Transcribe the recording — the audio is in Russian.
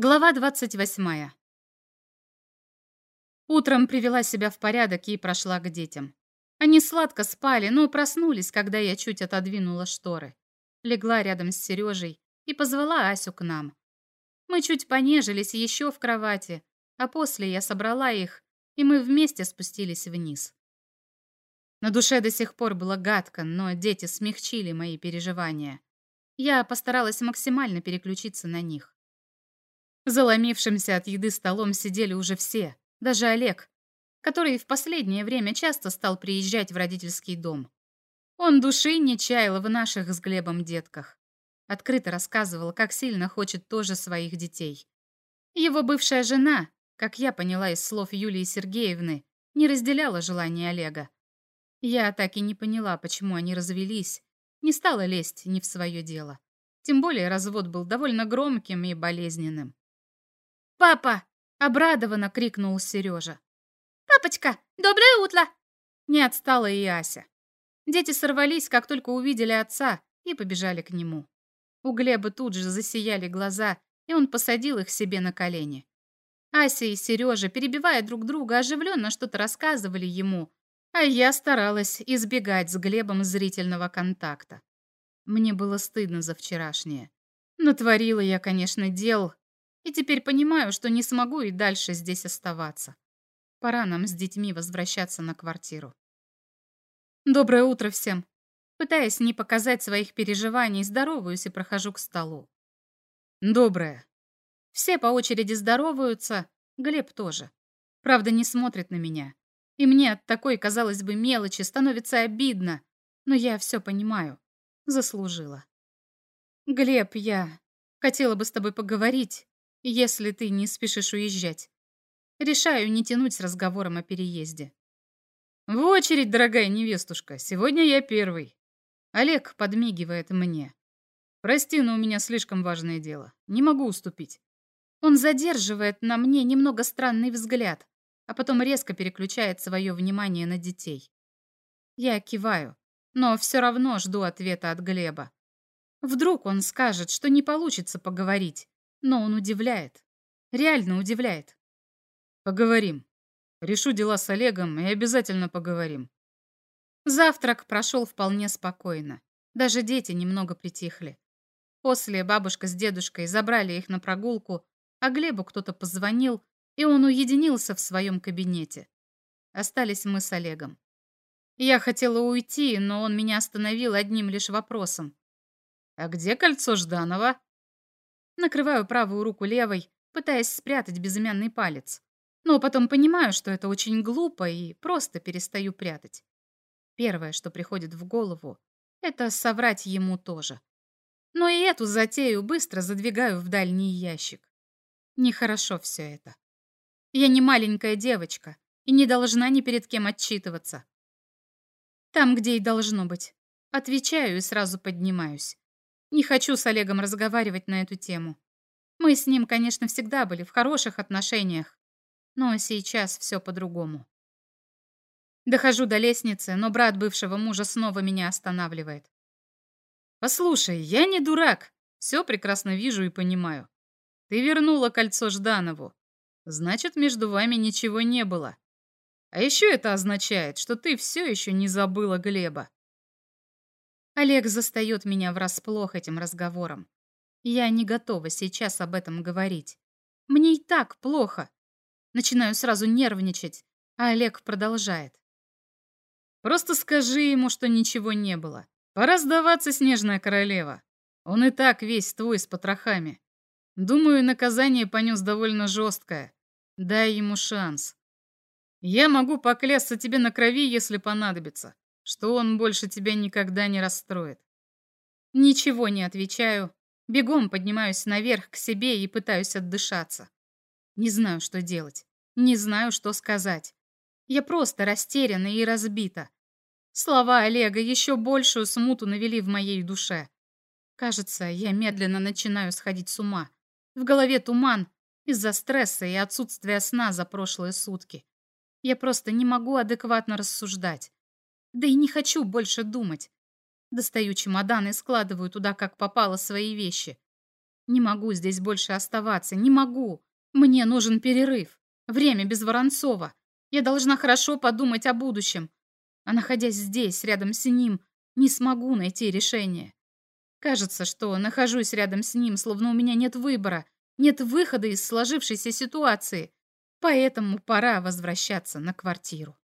Глава 28. Утром привела себя в порядок и прошла к детям. Они сладко спали, но проснулись, когда я чуть отодвинула шторы. Легла рядом с Сережей и позвала Асю к нам. Мы чуть понежились еще в кровати, а после я собрала их, и мы вместе спустились вниз. На душе до сих пор было гадко, но дети смягчили мои переживания. Я постаралась максимально переключиться на них. Заломившимся от еды столом сидели уже все, даже Олег, который в последнее время часто стал приезжать в родительский дом. Он души не чаял в наших с Глебом детках. Открыто рассказывал, как сильно хочет тоже своих детей. Его бывшая жена, как я поняла из слов Юлии Сергеевны, не разделяла желания Олега. Я так и не поняла, почему они развелись, не стала лезть не в свое дело. Тем более развод был довольно громким и болезненным. «Папа!» — обрадованно крикнул Сережа. «Папочка, доброе утро!» Не отстала и Ася. Дети сорвались, как только увидели отца, и побежали к нему. У Глеба тут же засияли глаза, и он посадил их себе на колени. Ася и Сережа, перебивая друг друга, оживленно что-то рассказывали ему, а я старалась избегать с Глебом зрительного контакта. Мне было стыдно за вчерашнее. Натворила я, конечно, дел, и теперь понимаю, что не смогу и дальше здесь оставаться. Пора нам с детьми возвращаться на квартиру. Доброе утро всем. Пытаясь не показать своих переживаний, здороваюсь и прохожу к столу. Доброе. Все по очереди здороваются, Глеб тоже. Правда, не смотрит на меня. И мне от такой, казалось бы, мелочи становится обидно. Но я все понимаю. Заслужила. Глеб, я хотела бы с тобой поговорить если ты не спешишь уезжать. Решаю не тянуть с разговором о переезде. В очередь, дорогая невестушка, сегодня я первый. Олег подмигивает мне. Прости, но у меня слишком важное дело. Не могу уступить. Он задерживает на мне немного странный взгляд, а потом резко переключает свое внимание на детей. Я киваю, но все равно жду ответа от Глеба. Вдруг он скажет, что не получится поговорить, но он удивляет. Реально удивляет. Поговорим. Решу дела с Олегом и обязательно поговорим. Завтрак прошел вполне спокойно. Даже дети немного притихли. После бабушка с дедушкой забрали их на прогулку, а Глебу кто-то позвонил, и он уединился в своем кабинете. Остались мы с Олегом. Я хотела уйти, но он меня остановил одним лишь вопросом. «А где кольцо Жданова?» Накрываю правую руку левой, пытаясь спрятать безымянный палец. Но потом понимаю, что это очень глупо и просто перестаю прятать. Первое, что приходит в голову, это соврать ему тоже. Но и эту затею быстро задвигаю в дальний ящик. Нехорошо все это. Я не маленькая девочка и не должна ни перед кем отчитываться. Там, где и должно быть. Отвечаю и сразу поднимаюсь. Не хочу с Олегом разговаривать на эту тему. Мы с ним, конечно, всегда были в хороших отношениях, но сейчас все по-другому. Дохожу до лестницы, но брат бывшего мужа снова меня останавливает. «Послушай, я не дурак, все прекрасно вижу и понимаю. Ты вернула кольцо Жданову. Значит, между вами ничего не было. А еще это означает, что ты все еще не забыла Глеба. Олег застает меня врасплох этим разговором. Я не готова сейчас об этом говорить. Мне и так плохо. Начинаю сразу нервничать, а Олег продолжает. Просто скажи ему, что ничего не было. Пора сдаваться, снежная королева. Он и так весь твой с потрохами. Думаю, наказание понес довольно жесткое. Дай ему шанс. Я могу поклясться тебе на крови, если понадобится что он больше тебя никогда не расстроит. Ничего не отвечаю. Бегом поднимаюсь наверх к себе и пытаюсь отдышаться. Не знаю, что делать. Не знаю, что сказать. Я просто растеряна и разбита. Слова Олега еще большую смуту навели в моей душе. Кажется, я медленно начинаю сходить с ума. В голове туман из-за стресса и отсутствия сна за прошлые сутки. Я просто не могу адекватно рассуждать. Да и не хочу больше думать. Достаю чемодан и складываю туда, как попало, свои вещи. Не могу здесь больше оставаться, не могу. Мне нужен перерыв. Время без Воронцова. Я должна хорошо подумать о будущем. А находясь здесь, рядом с ним, не смогу найти решение. Кажется, что нахожусь рядом с ним, словно у меня нет выбора, нет выхода из сложившейся ситуации. Поэтому пора возвращаться на квартиру.